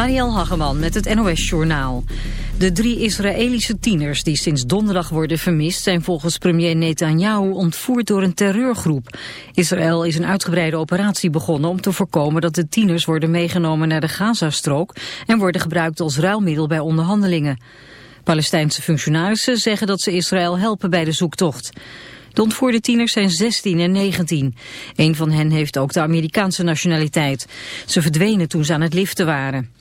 Marielle Hageman met het NOS Journaal. De drie Israëlische tieners die sinds donderdag worden vermist... zijn volgens premier Netanyahu ontvoerd door een terreurgroep. Israël is een uitgebreide operatie begonnen om te voorkomen... dat de tieners worden meegenomen naar de Gazastrook... en worden gebruikt als ruilmiddel bij onderhandelingen. Palestijnse functionarissen zeggen dat ze Israël helpen bij de zoektocht. De ontvoerde tieners zijn 16 en 19. Een van hen heeft ook de Amerikaanse nationaliteit. Ze verdwenen toen ze aan het liften waren.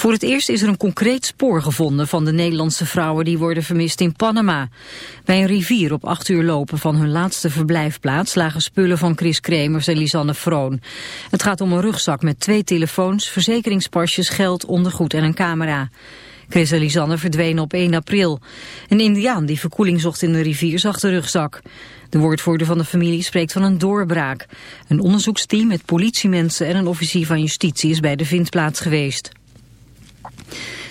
Voor het eerst is er een concreet spoor gevonden van de Nederlandse vrouwen die worden vermist in Panama. Bij een rivier op acht uur lopen van hun laatste verblijfplaats lagen spullen van Chris Kremers en Lisanne Vroon. Het gaat om een rugzak met twee telefoons, verzekeringspasjes, geld, ondergoed en een camera. Chris en Lisanne verdwenen op 1 april. Een indiaan die verkoeling zocht in de rivier zag de rugzak. De woordvoerder van de familie spreekt van een doorbraak. Een onderzoeksteam met politiemensen en een officier van justitie is bij de vindplaats geweest.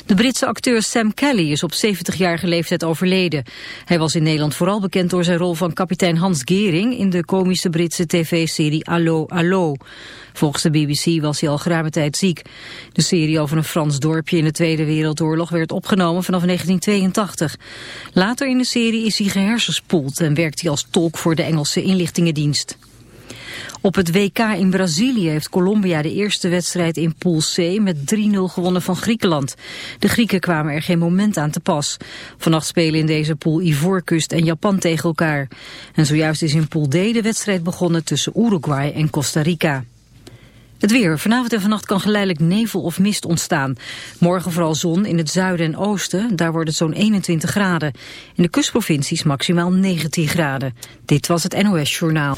De Britse acteur Sam Kelly is op 70-jarige leeftijd overleden. Hij was in Nederland vooral bekend door zijn rol van kapitein Hans Gering... in de komische Britse tv-serie Allo Allo. Volgens de BBC was hij al geruime tijd ziek. De serie over een Frans dorpje in de Tweede Wereldoorlog werd opgenomen vanaf 1982. Later in de serie is hij gehersenspoeld en werkt hij als tolk voor de Engelse inlichtingendienst. Op het WK in Brazilië heeft Colombia de eerste wedstrijd in Pool C met 3-0 gewonnen van Griekenland. De Grieken kwamen er geen moment aan te pas. Vannacht spelen in deze pool Ivoorkust en Japan tegen elkaar. En zojuist is in Pool D de wedstrijd begonnen tussen Uruguay en Costa Rica. Het weer. Vanavond en vannacht kan geleidelijk nevel of mist ontstaan. Morgen vooral zon in het zuiden en oosten. Daar wordt het zo'n 21 graden. In de kustprovincies maximaal 19 graden. Dit was het NOS Journaal.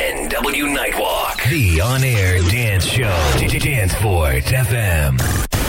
NW Nightwalk. The on-air dance show. Danceport FM.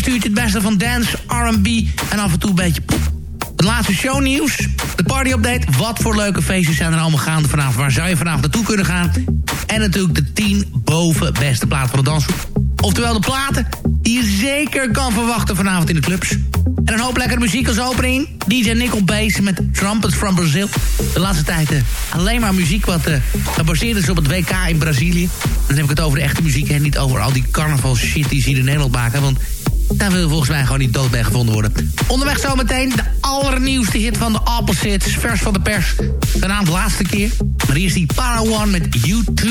eerste uurtje het beste van dance, R&B en af en toe een beetje pop. Het laatste shownieuws, de party-update. Wat voor leuke feestjes zijn er allemaal gaande vanavond? Waar zou je vanavond naartoe kunnen gaan? En natuurlijk de 10 boven beste plaat van de dansgroep. Oftewel de platen die je zeker kan verwachten vanavond in de clubs. En een hoop lekkere muziek als opening. DJ Nickel Bass met Trumpets from Brazil. De laatste tijd uh, alleen maar muziek wat uh, gebaseerd is op het WK in Brazilië. Dan heb ik het over de echte muziek en niet over al die carnaval shit die ze hier in Nederland maken. Want daar wil volgens mij gewoon niet dood bij gevonden worden. Onderweg zometeen de allernieuwste hit van de Opposites. Vers van de pers. Genaamd laatste keer. Maar hier is die Para One met U2.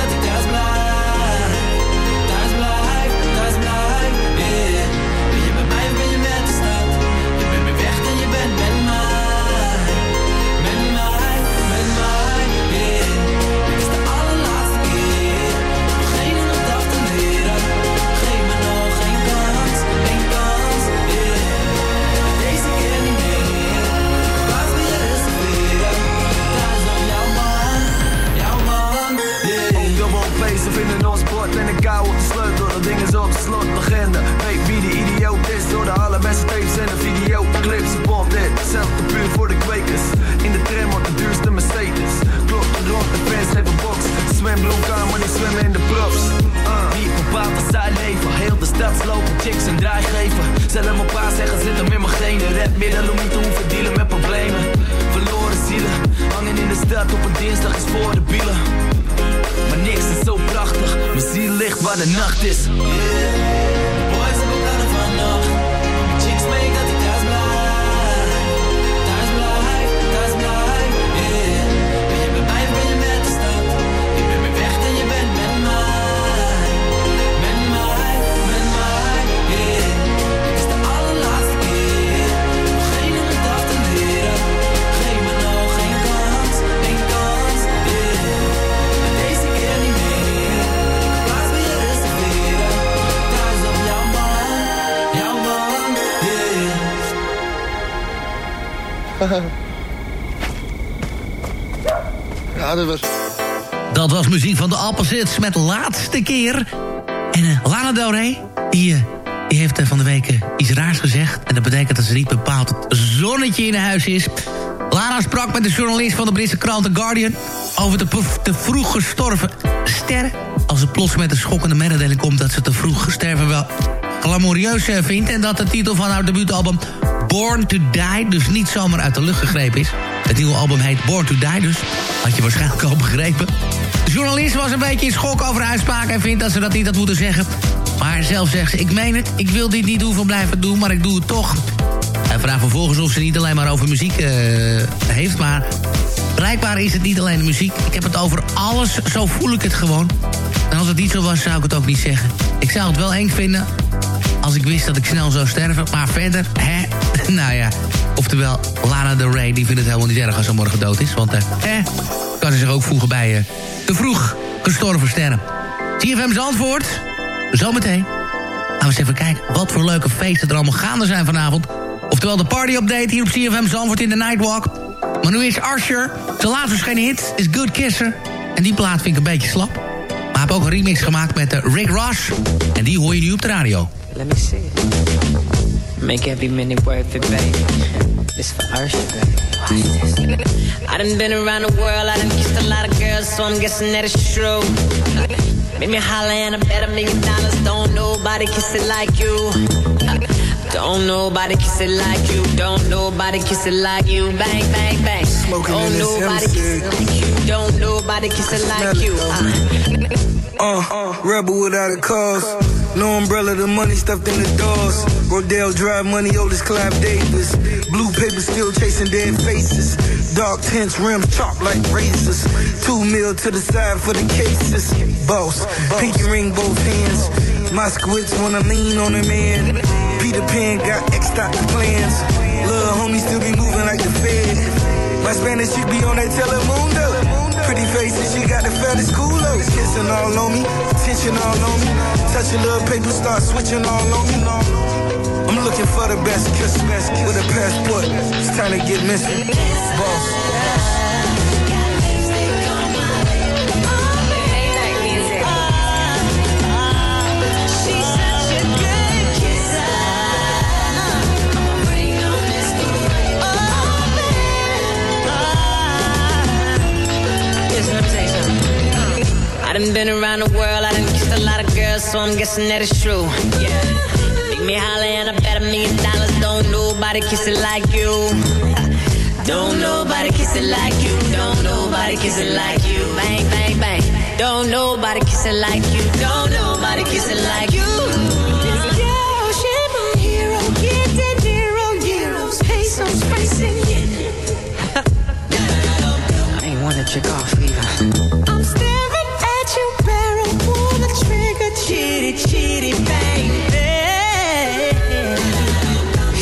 beste tapes en de videoclips. Want dit, zelfde puur voor de kwekers. In de tram op de duurste Mercedes. Klopt rond, de fans hebben box. Zwem aan, maar niet zwemmen in de props. Uh. Niet bepaald als zij leven. Heel de stad lopen, chicks en draaigeven. Zelf mijn pa zeggen, zitten met mijn genen. Red middel om niet te hoeven met problemen. Verloren zielen, hangen in de stad op een dinsdag is voor de bielen. Maar niks is zo prachtig, mijn ziel ligt waar de nacht is. ja, dat was... Dat was muziek van de Appelsits met Laatste Keer. En uh, Lana Del Rey, die, uh, die heeft uh, van de week iets raars gezegd. En dat betekent dat ze niet bepaald het zonnetje in huis is. Lana sprak met de journalist van de Britse krant The Guardian... over de te vroeg gestorven sterren. Als ze plots met een schokkende mededeling komt... dat ze te vroeg gesterven wel glamorieus vindt... en dat de titel van haar debuutalbum Born to Die... dus niet zomaar uit de lucht gegrepen is. Het nieuwe album heet Born to Die dus. Had je waarschijnlijk al begrepen. De journalist was een beetje in schok over de uitspraak... en vindt dat ze dat niet had moeten zeggen. Maar zelf zegt ze, ik meen het, ik wil dit niet hoeven blijven doen... maar ik doe het toch. Hij vraagt vervolgens of ze niet alleen maar over muziek uh, heeft... maar blijkbaar is het niet alleen de muziek. Ik heb het over alles, zo voel ik het gewoon. En als het niet zo was, zou ik het ook niet zeggen. Ik zou het wel eng vinden als ik wist dat ik snel zou sterven. Maar verder, hè, nou ja. Oftewel, Lana Del Rey, die vindt het helemaal niet erg als ze morgen dood is. Want, eh, kan ze zich ook voegen bij te vroeg gestorven sterren. CFM Zandvoort, zometeen. Gaan we eens even kijken wat voor leuke feesten er allemaal gaande zijn vanavond. Oftewel de party-update hier op CFM Zandvoort in de Nightwalk. Maar nu is Usher, zijn laatste verschenen hit, is Good Kisser. En die plaat vind ik een beetje slap. Maar heeft ook een remix gemaakt met uh, Rick Ross. En die hoor je nu op de radio. Let me see. Make every minute worth it, baby. This for Usher, baby. I done been around the world, I done kissed a lot of girls, so I'm guessing that it's true. Make me holler and I bet a million dollars. Don't nobody kiss it like you. Don't nobody kiss it like you. Don't nobody kiss it like you. Bang, bang, bang. Smoking Don't nobody kiss it like you. Don't nobody kiss it like you. Uh, uh, rebel without a cause. No umbrella, the money stuffed in the doors. Rodale Drive money, Otis Clive Davis. Blue paper still chasing dead faces. Dark tints, rims chopped like razors. Two mil to the side for the cases. Boss, pinky ring both hands. My squids when I lean on a man. Peter Pan got X dot plans. Little homie still be moving like the Fed. My Spanish should be on that Telemundo. Pretty faces, she got the fattest culos. Kissing all on me, attention all on me. Touch a little paper, start switching all on me. I'm looking for the best kiss, best kiss. with a passport. It's time to get missing. Boss. Done been around the world, I done kissed a lot of girls, so I'm guessing that it's true. Yeah. Make me holler and I bet a million dollars. Don't nobody kiss it like you. Don't nobody kiss it like you. Don't nobody kiss it like you. Bang, bang, bang. Don't nobody kiss it like you. Don't nobody kiss it like you. Girl, she my hero. Get the zero euros, pesos, racing. I ain't wanna trick off either. I'm staring chitty, chitty, bang,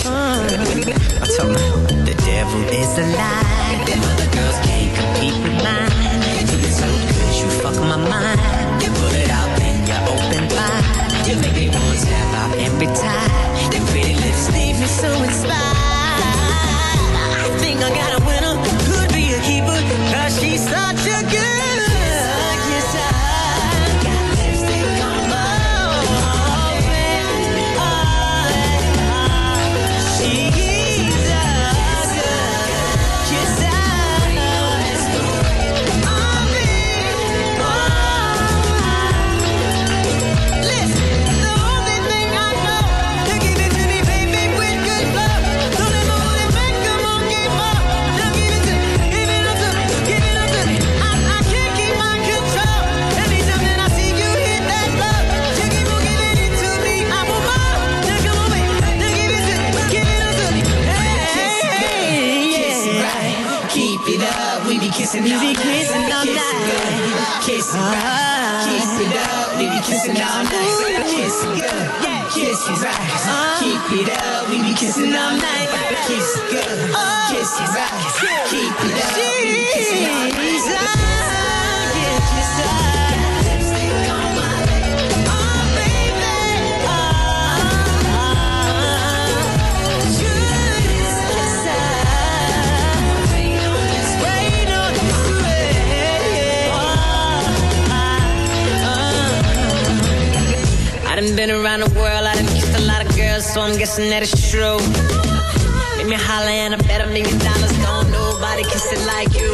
I told her the devil is a lie. Girls can't compete with mine. So good, you fuck my mind. You put it out, then you open wide. You make me want to pretty lips leave me so inspired. I think I got a winner, could be a keeper, cause she's such a good. Be kissing all night. Kissing. Kiss it right. Keep it up, we be kissing all night. Kiss it good. Kiss it right. Keep it up, we be kissing all night. Kiss it good. Kiss it right. Keep it up, we be kissing all night. I done been around the world, I done kissed a lot of girls, so I'm guessing that it's true. Make me holler and I bet a million dollars. Don't nobody kiss it like you.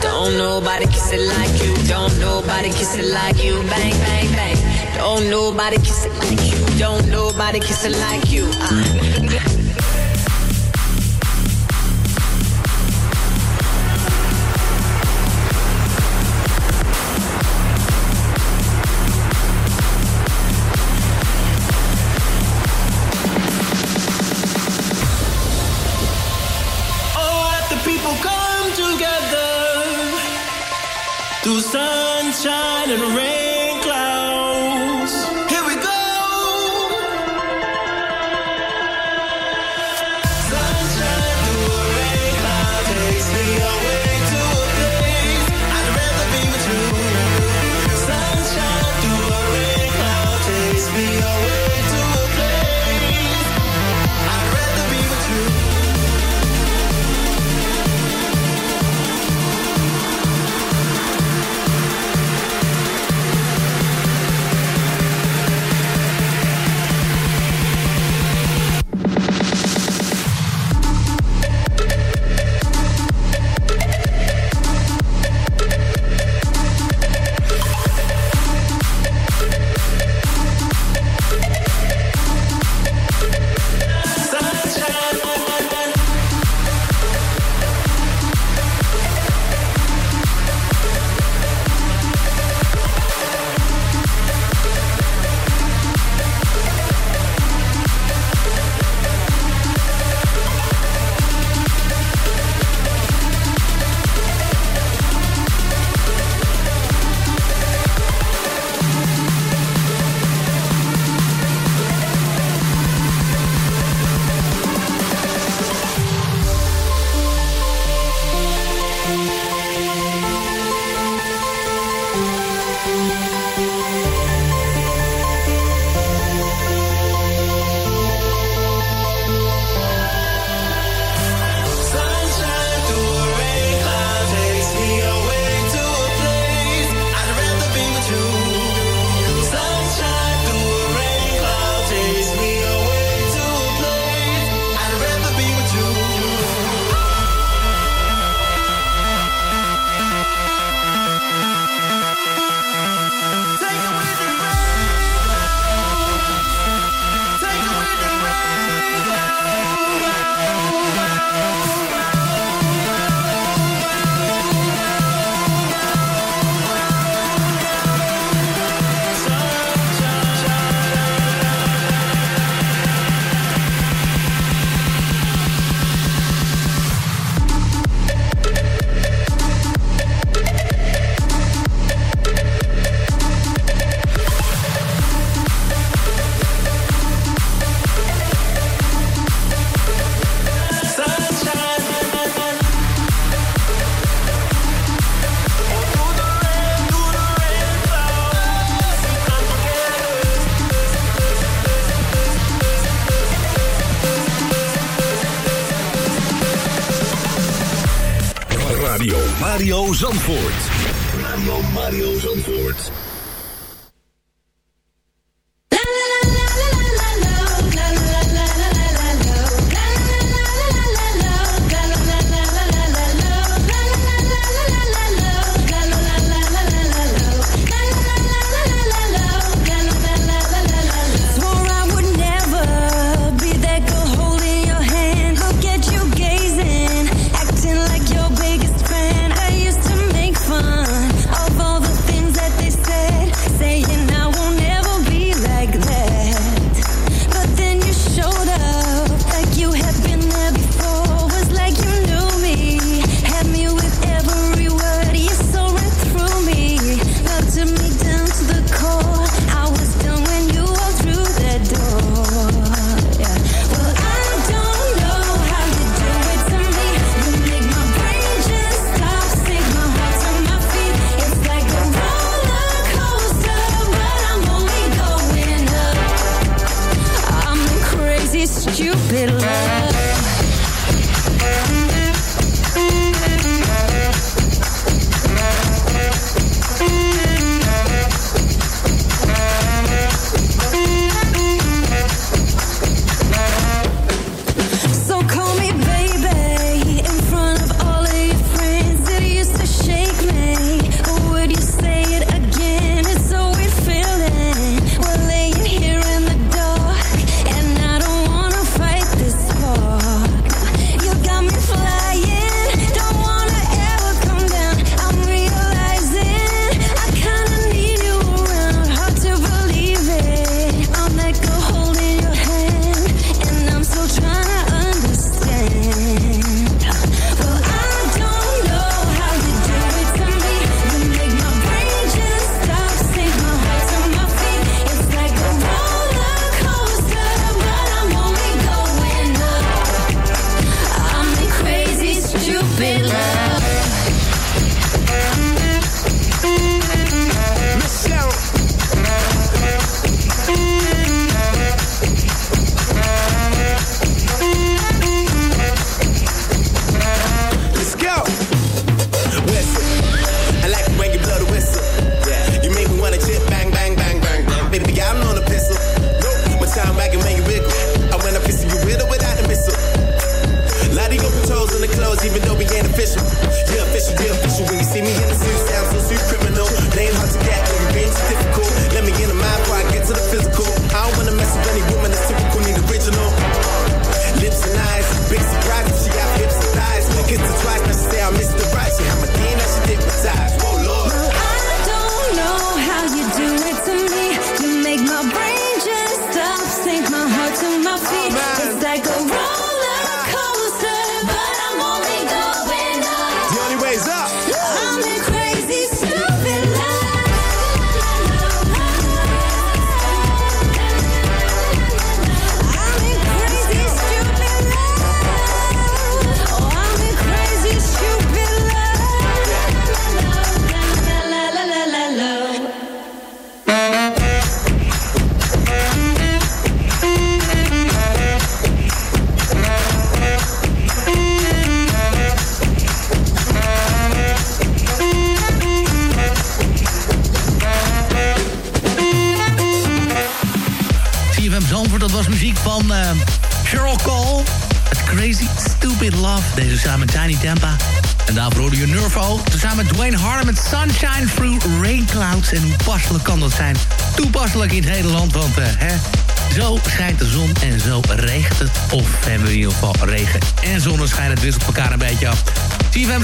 Don't nobody kiss it like you. Don't nobody kiss it like you. Bang, bang, bang. Don't nobody kiss it like you. Don't nobody kiss it like you. Uh.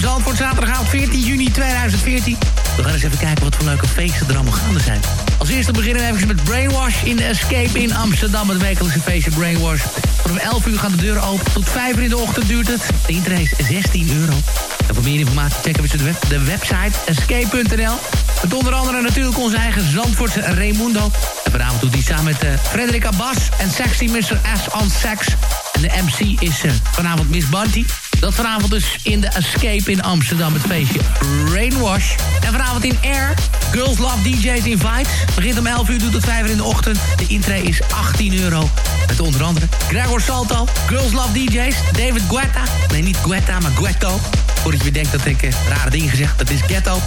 Zandvoort, zaterdagavond 14 juni 2014. We gaan eens even kijken wat voor leuke feesten er allemaal gaande zijn. Als eerste beginnen we even met Brainwash in Escape in Amsterdam. Het wekelijkse feestje Brainwash. Vanaf 11 uur gaan de deuren open. Tot 5 uur in de ochtend duurt het. De intree is 16 euro. En voor meer informatie checken we de, de website escape.nl. Met onder andere natuurlijk onze eigen Zandvoortse Raimundo. En vanavond doet hij samen met uh, Frederik Abbas en Sexy Mr. S on Sex. En de MC is uh, vanavond Miss Bunty. Dat vanavond dus in de Escape in Amsterdam, het feestje Rainwash. En vanavond in Air, Girls Love DJs Invite. Begint om 11 uur, doet tot 5 uur in de ochtend. De intree is 18 euro. Met onder andere Gregor Salto, Girls Love DJs, David Guetta. Nee, niet Guetta, maar Guetto. Voordat je denkt dat ik uh, rare dingen zeg, dat is Ghetto.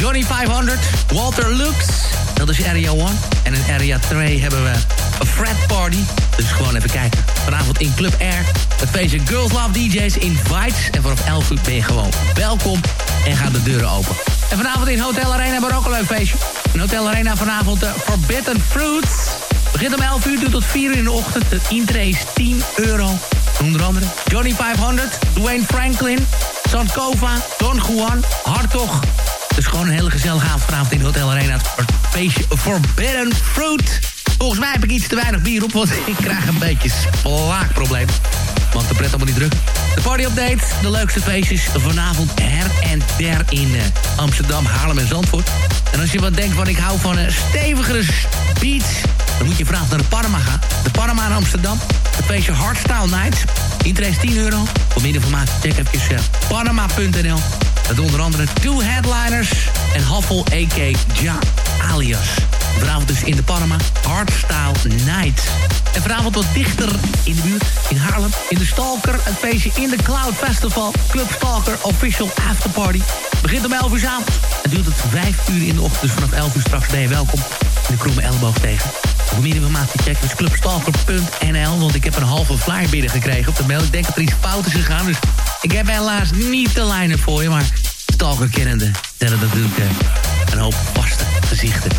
Johnny 500, Walter Lux. Dat is Area 1. En in Area 2 hebben we een Fred Party. Dus gewoon even kijken. Vanavond in Club Air. Het feestje Girls Love DJs Invites. En vanaf 11 uur ben je gewoon welkom. En gaan de deuren open. En vanavond in Hotel Arena hebben we ook een leuk feestje. In Hotel Arena vanavond de Forbidden Fruits. Begint om 11 uur, tot 4 uur in de ochtend. De intree is 10 euro. Onder andere Johnny 500, Dwayne Franklin, Sankova, Don Juan, Hartog. Dus gewoon een hele gezellige avond vanavond in de Hotel Arena. Het feestje Forbidden Fruit. Volgens mij heb ik iets te weinig bier op, want ik krijg een beetje slaakprobleem. Want de pret allemaal niet druk. De party update, de leukste feestjes vanavond her en der in eh, Amsterdam, Haarlem en Zandvoort. En als je wat denkt van ik hou van een stevigere beats... dan moet je vanavond naar de Panama gaan. De Panama in Amsterdam. Het feestje Hardstyle Nights. Interesse 10 euro. Voor meer informatie check even uh, panama.nl. Met onder andere Two Headliners en Haffel a.k. Ja alias. Vanavond dus in de Panama. Hardstyle Night. En vanavond wat dichter in de buurt, in Haarlem. In de Stalker, het feestje in de Cloud Festival. Club Stalker Official Afterparty. Begint om 11 uur avond. En duurt het 5 uur in de ochtend. Dus vanaf 11 uur straks ben je welkom. De kromme elleboog tegen. Voor meer informatie check dus clubstalker.nl. Want ik heb een halve flyer binnengekregen op de mail. Ik denk dat er iets fout is gegaan. Dus ik heb helaas niet de lijnen voor je. Maar Stalker kennende het natuurlijk eh, een hoop vaste gezichten.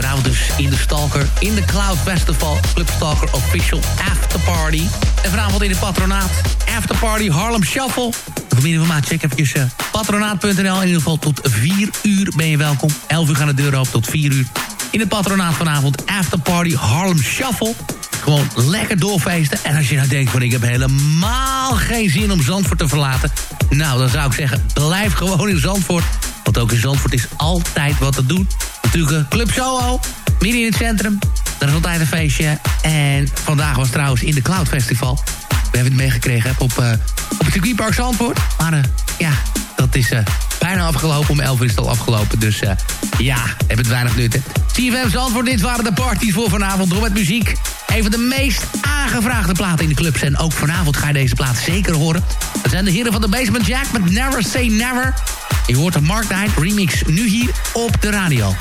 Vanavond dus in de Stalker, in de Cloud Festival, Club Stalker Official Afterparty. En vanavond in de Patronaat, Afterparty Harlem Shuffle. Voor meer informatie check even uh, patronaat.nl. In ieder geval tot 4 uur ben je welkom. 11 uur gaan de deuren open tot 4 uur. In het patronaat vanavond Afterparty Harlem Shuffle. Gewoon lekker doorfeesten. En als je nou denkt van ik heb helemaal geen zin om Zandvoort te verlaten. Nou, dan zou ik zeggen, blijf gewoon in Zandvoort. Want ook in Zandvoort is altijd wat te doen. Natuurlijk Club Soho, midden in het centrum. Dat is altijd een feestje. En vandaag was trouwens in de Cloud Festival. We hebben het meegekregen op, uh, op het circuitpark Zandvoort. Maar eh, ja, dat is eh, bijna afgelopen. Om 11 uur is het al afgelopen. Dus ja, heb het weinig nut. CFM Zandvoort, dit waren de parties voor vanavond. Door met muziek. Een van de meest aangevraagde platen in de clubs. En ook vanavond ga je deze plaat zeker horen. Dat zijn de heren van de Basement Jack met Never Say Never. Je hoort de Mark Knight remix nu hier op de radio.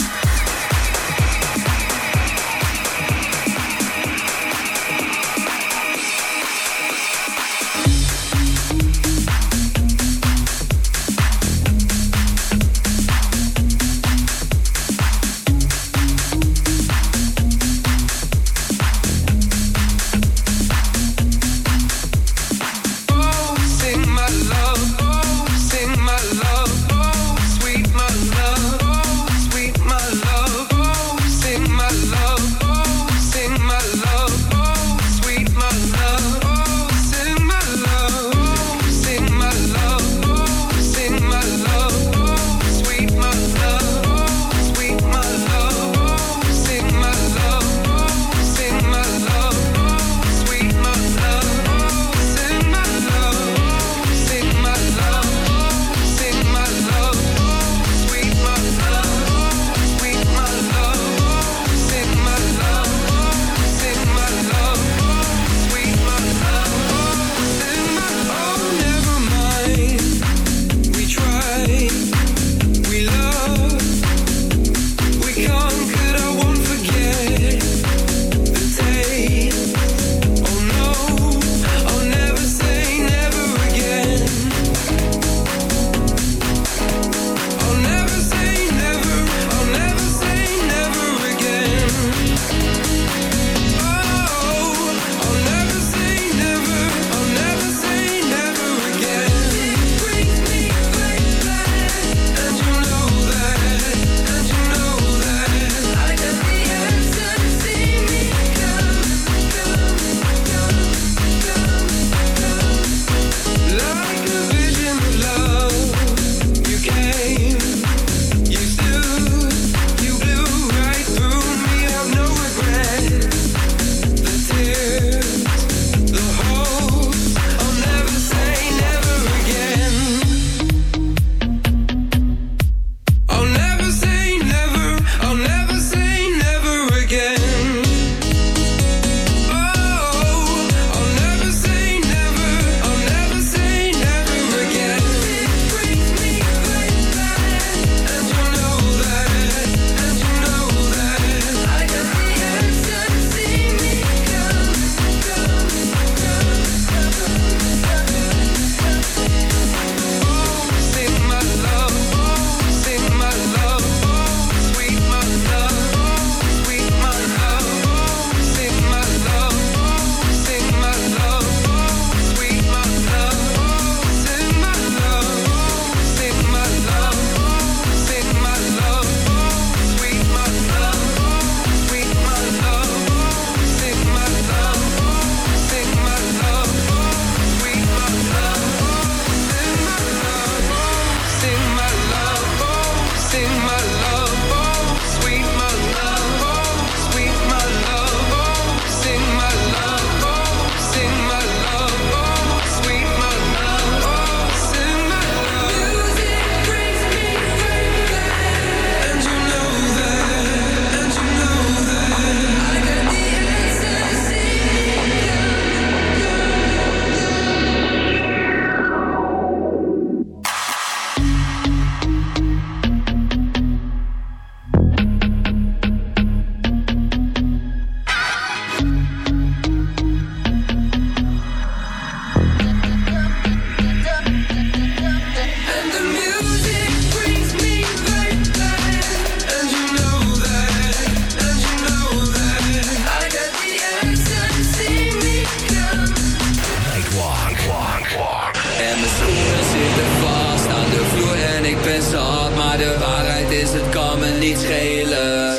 maar de waarheid is het kan me niet schelen.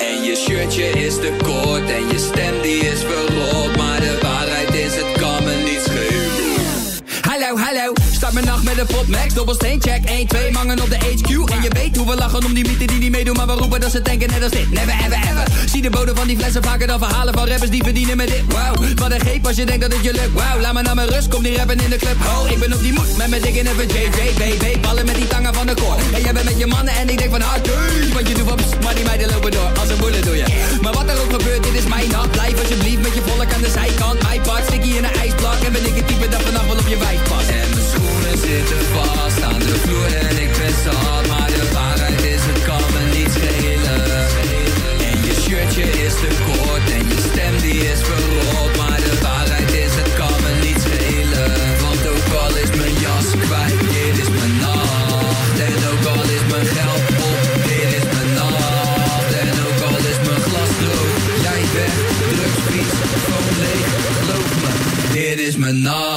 En je shirtje is te kort en je stem die is verrot. Start mijn nacht met een pot max, dobbelsteen, check 1, 2, mangen op de HQ. En je weet hoe we lachen om die mythe die niet meedoen, maar we roepen dat ze denken net als dit. Never ever ever. Zie de bodem van die flessen vaker dan verhalen van rappers die verdienen met dit. Wow, wat een greep als je denkt dat het je lukt. Wow, laat me naar mijn rust, kom die rappen in de club. Ho, ik ben op die moed met mijn dik en even JJ, Ballen met die tangen van de koor. En jij bent met je mannen en ik denk van hard, want je doet wat maar die meiden lopen door. Als een boele doe je. Maar wat er ook gebeurt, dit is mijn nacht. Blijf alsjeblieft met je volk aan de zijkant. iPad, stikkie in een ijsblok. En ben ik het type dat vannacht wel op je wijf past. Schoenen zitten vast aan de vloer en ik ben zat. Maar de waarheid is, het kan me niet schelen. En je shirtje is te kort en je stem die is verrot. Maar de waarheid is, het kan me niet schelen. Want ook al is mijn jas kwijt, dit is mijn nacht. En ook al is mijn geld op, dit is mijn nacht. En ook al is mijn glas droog, jij weg, drugsvies, gewoon leeg. Geloof me, dit is mijn nacht.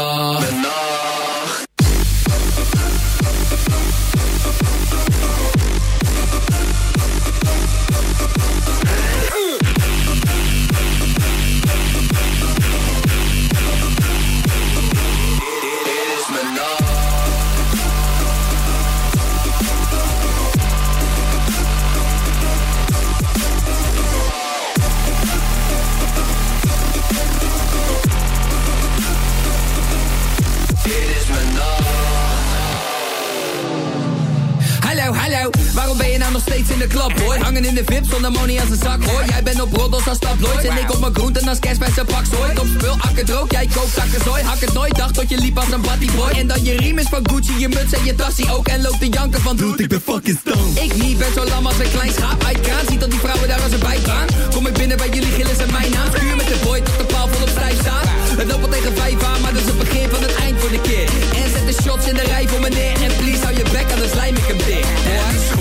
Steeds in de klap, boy? Hangen in de VIP zonder money als een zak, hoor. Jij bent op roddels als tabloids en ik op mijn groenten als kerst bij zijn pak, zooi. Top spul, akker droog, jij koopt zakken zooi. Hak het nooit, dacht tot je liep als een boy. En dan je riem is van Gucci, je muts en je tassie ook. En loopt te janken van doet, ik ben fucking stoned. Ik niet, ben zo lam als een klein schaap uit kraan. Ziet dat die vrouwen daar als een bijbaan. Kom ik binnen bij jullie, gillen ze mijn naam. Vuur met de boy tot de paal volop stijf staat. Het loopt al tegen vijf aan, maar dat is het begin van het eind voor de keer. En zet de shots in de rij voor meneer. En please hou je bek, anders lijm ik hem dicht.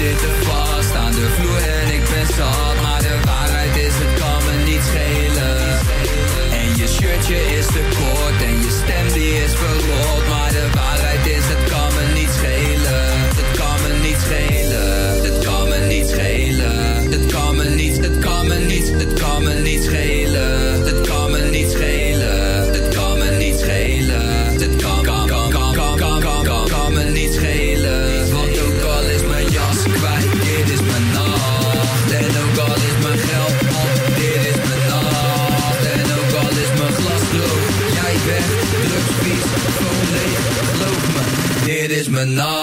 Zitten vast aan de vloer en ik ben zat. Maar de waarheid is, het kan me niet schelen. En je shirtje is te kort en je stem die is verrot. Promenade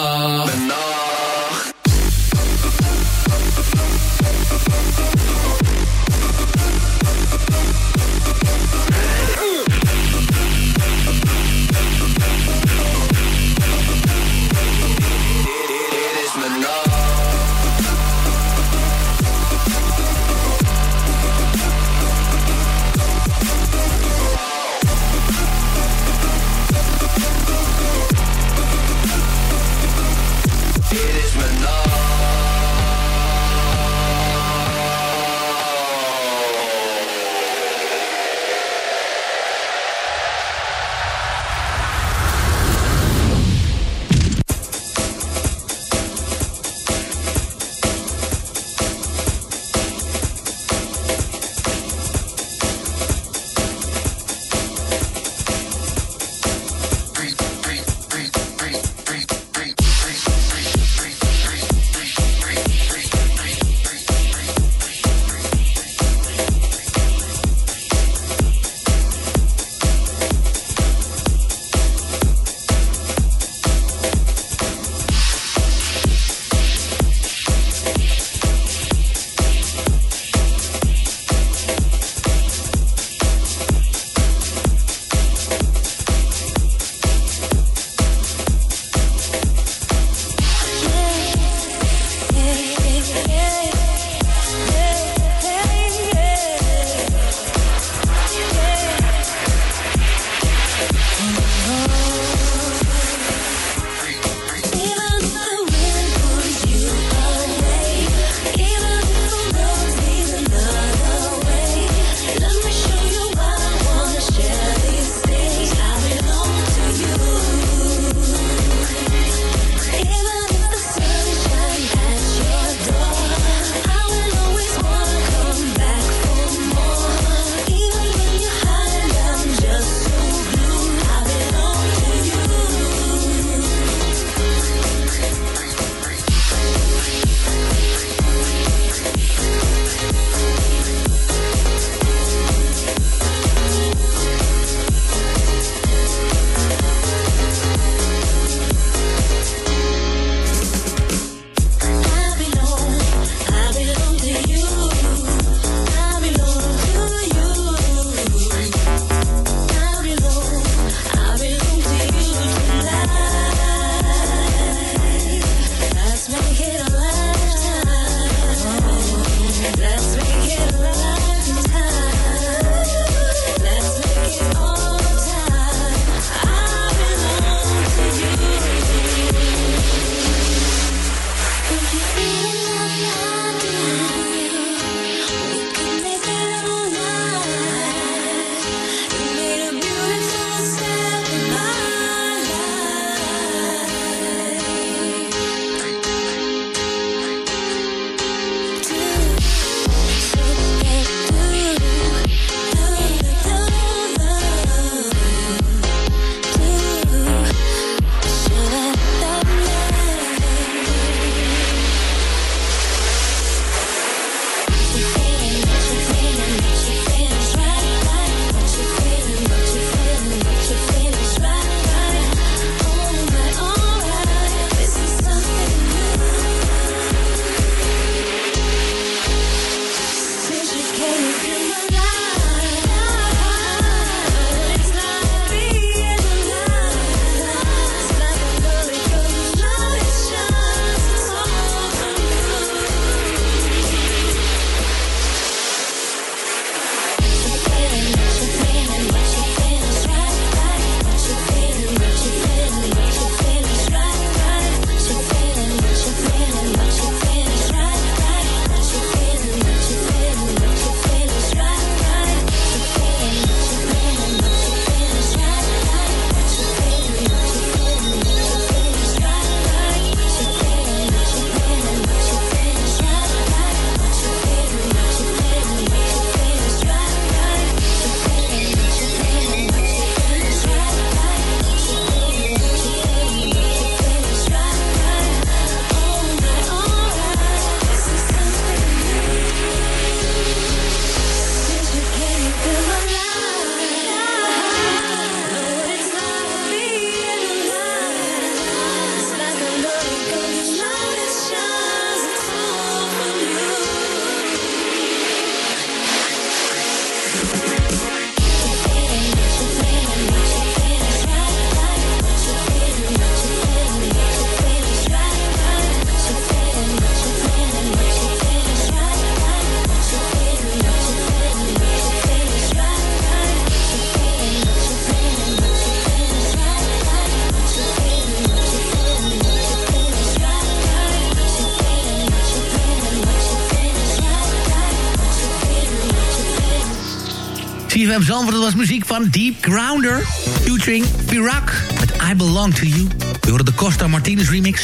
CFM Zandvoort, dat was muziek van Deep Grounder. Featuring Pirak met I Belong To You. We horen de Costa Martinez remix.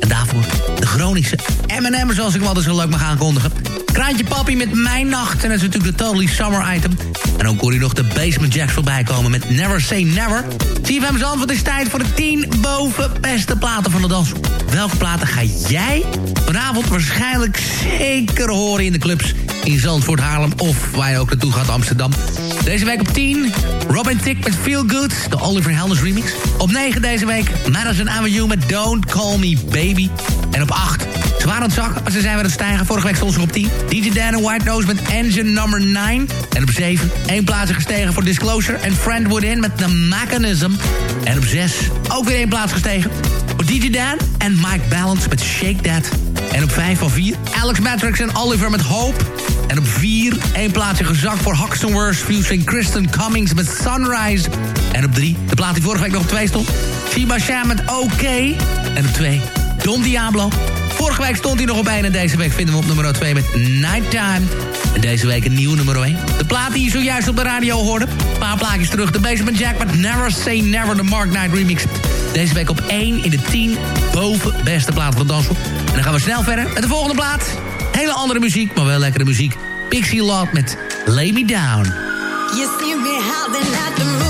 En daarvoor de Groningse M&M, zoals ik hem altijd zo leuk mag aankondigen. Kraantje Papi met Mijn Nacht. En dat is natuurlijk de Totally Summer item. En dan hoor je nog de Basement Jacks voorbij komen met Never Say Never. CFM Zandvoort is tijd voor de 10 boven beste platen van de dans. Welke platen ga jij vanavond waarschijnlijk zeker horen in de clubs in Zandvoort, Haarlem of waar je ook naartoe gaat, Amsterdam. Deze week op 10, Robin Thicke met Feel Good, de Oliver Helders remix. Op 9 deze week, Madison Avenue met Don't Call Me Baby. En op 8, ze waren aan ze zijn weer aan het stijgen. Vorige week stond ze op 10. DJ Dan en White Nose met Engine Number 9. En op 7, één plaats gestegen voor Disclosure en Friend In met The Mechanism. En op 6, ook weer één plaats gestegen voor DJ Dan en Mike Balance met Shake That. En op 5 van 4, Alex Matrix en Oliver met Hope. En op 4, één plaatsje gezakt voor Hoxton Worst featuring Kristen Cummings met Sunrise. En op 3, de plaat die vorige week nog op 2 stond, Shiba Sham met OK. En op 2, Don Diablo. Vorige week stond hij nog op 1 en deze week vinden we op nummer 2 met Nighttime. En deze week een nieuwe nummer 1. De plaat die je zojuist op de radio hoorde. Een paar plaatjes terug. De Basement Jack met Never Say Never, de Mark Knight remix. Deze week op 1 in de 10 boven beste plaat van. En dan gaan we snel verder met de volgende plaat. Hele andere muziek, maar wel lekkere muziek. Pixie Lot met Lay Me Down. You.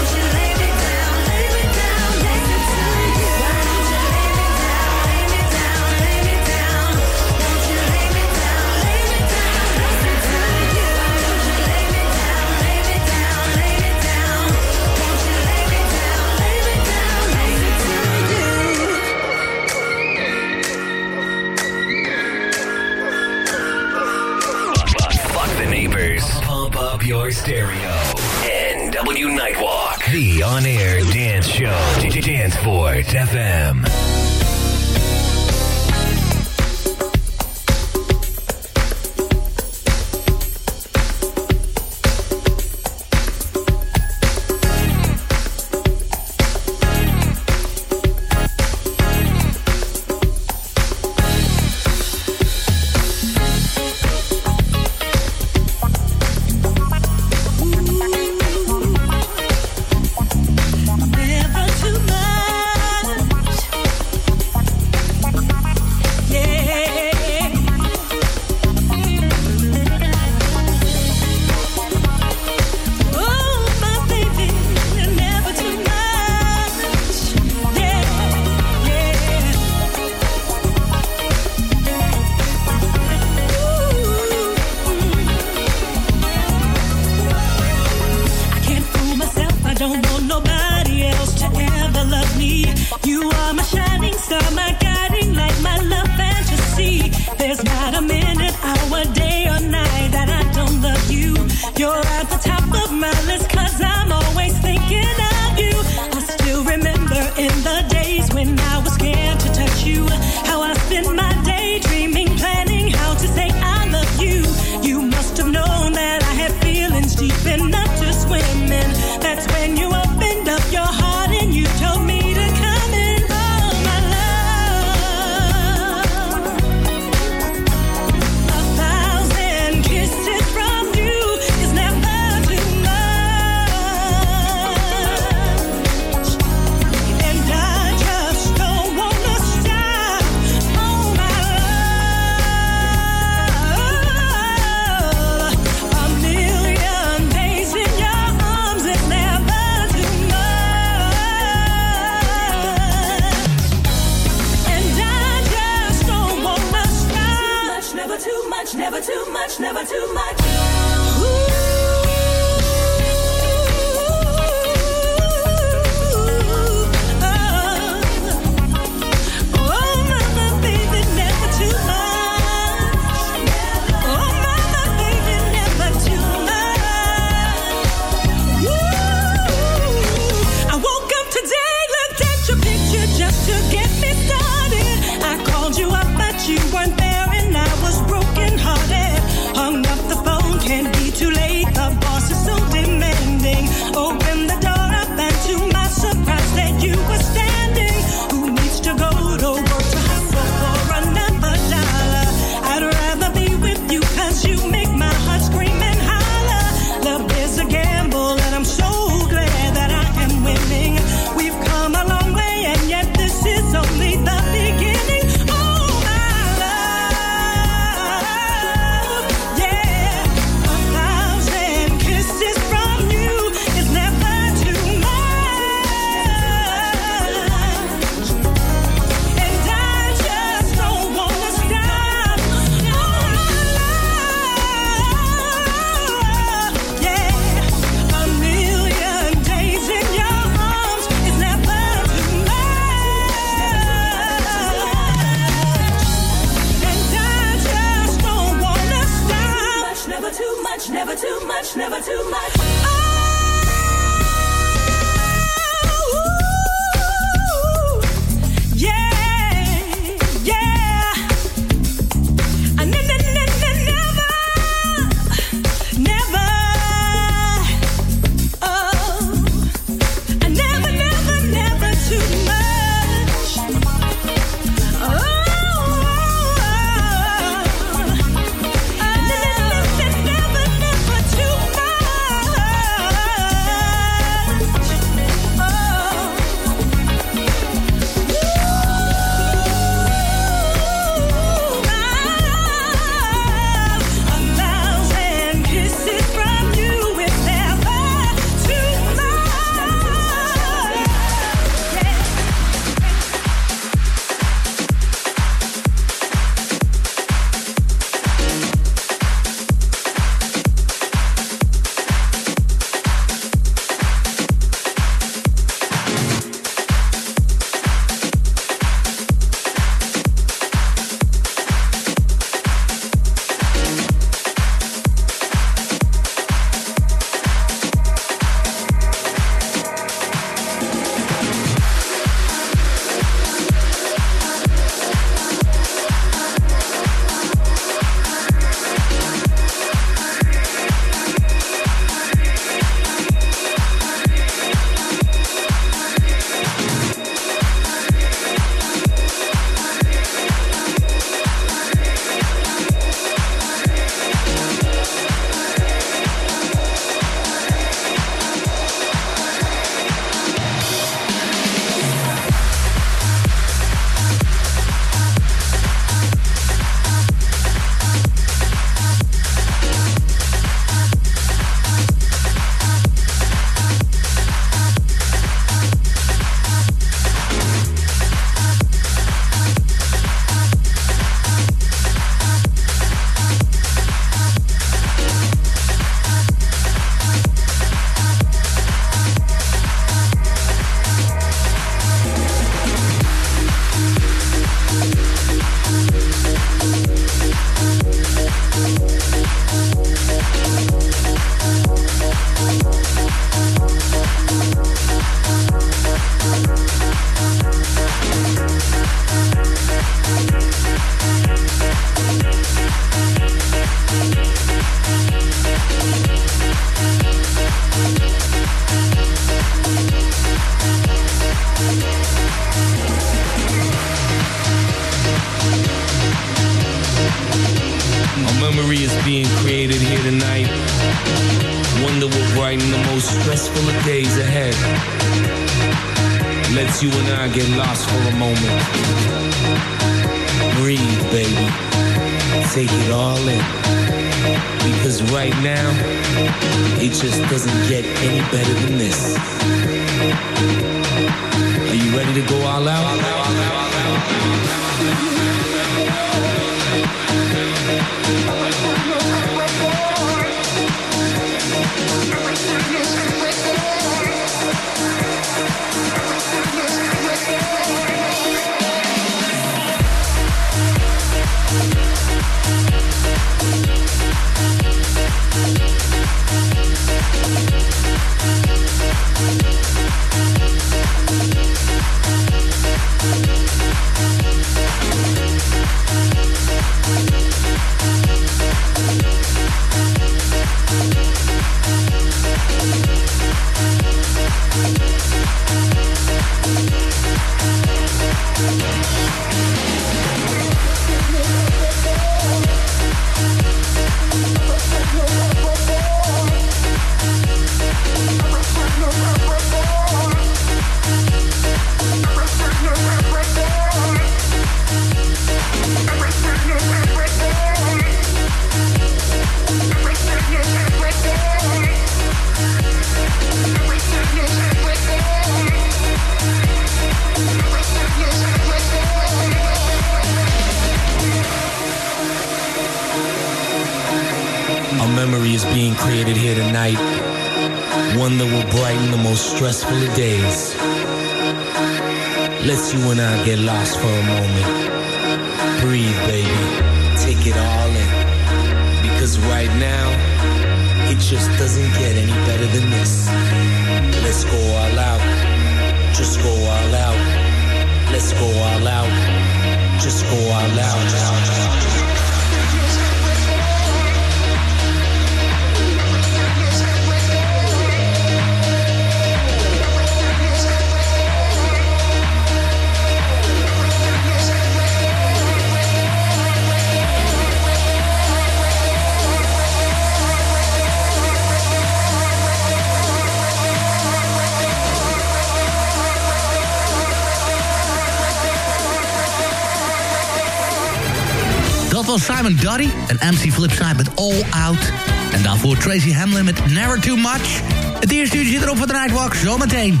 Simon Duddy en MC Flipside met All Out. En daarvoor Tracy Hamlin met Never Too Much. Het eerste uur zit erop voor de Nightwalk, zometeen.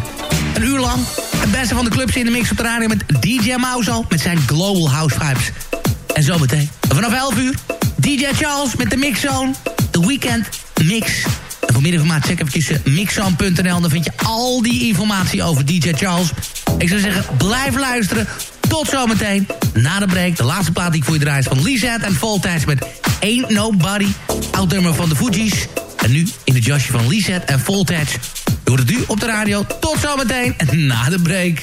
Een uur lang. Het beste van de clubs in de mix op de radio met DJ Mauzo met zijn Global House Vibes. En zometeen, vanaf 11 uur, DJ Charles met de Mixzone. De Weekend Mix. En voor meer informatie check even mixzone.nl. Dan vind je al die informatie over DJ Charles. Ik zou zeggen, blijf luisteren. Tot zometeen. Na de break, de laatste plaat die ik voor je draai is van Lisette en Voltage met Ain't Nobody. Oud nummer van de Fugees. En nu in het jasje van Lisette en Voltage. Hoort het nu op de radio. Tot zometeen. En na de break.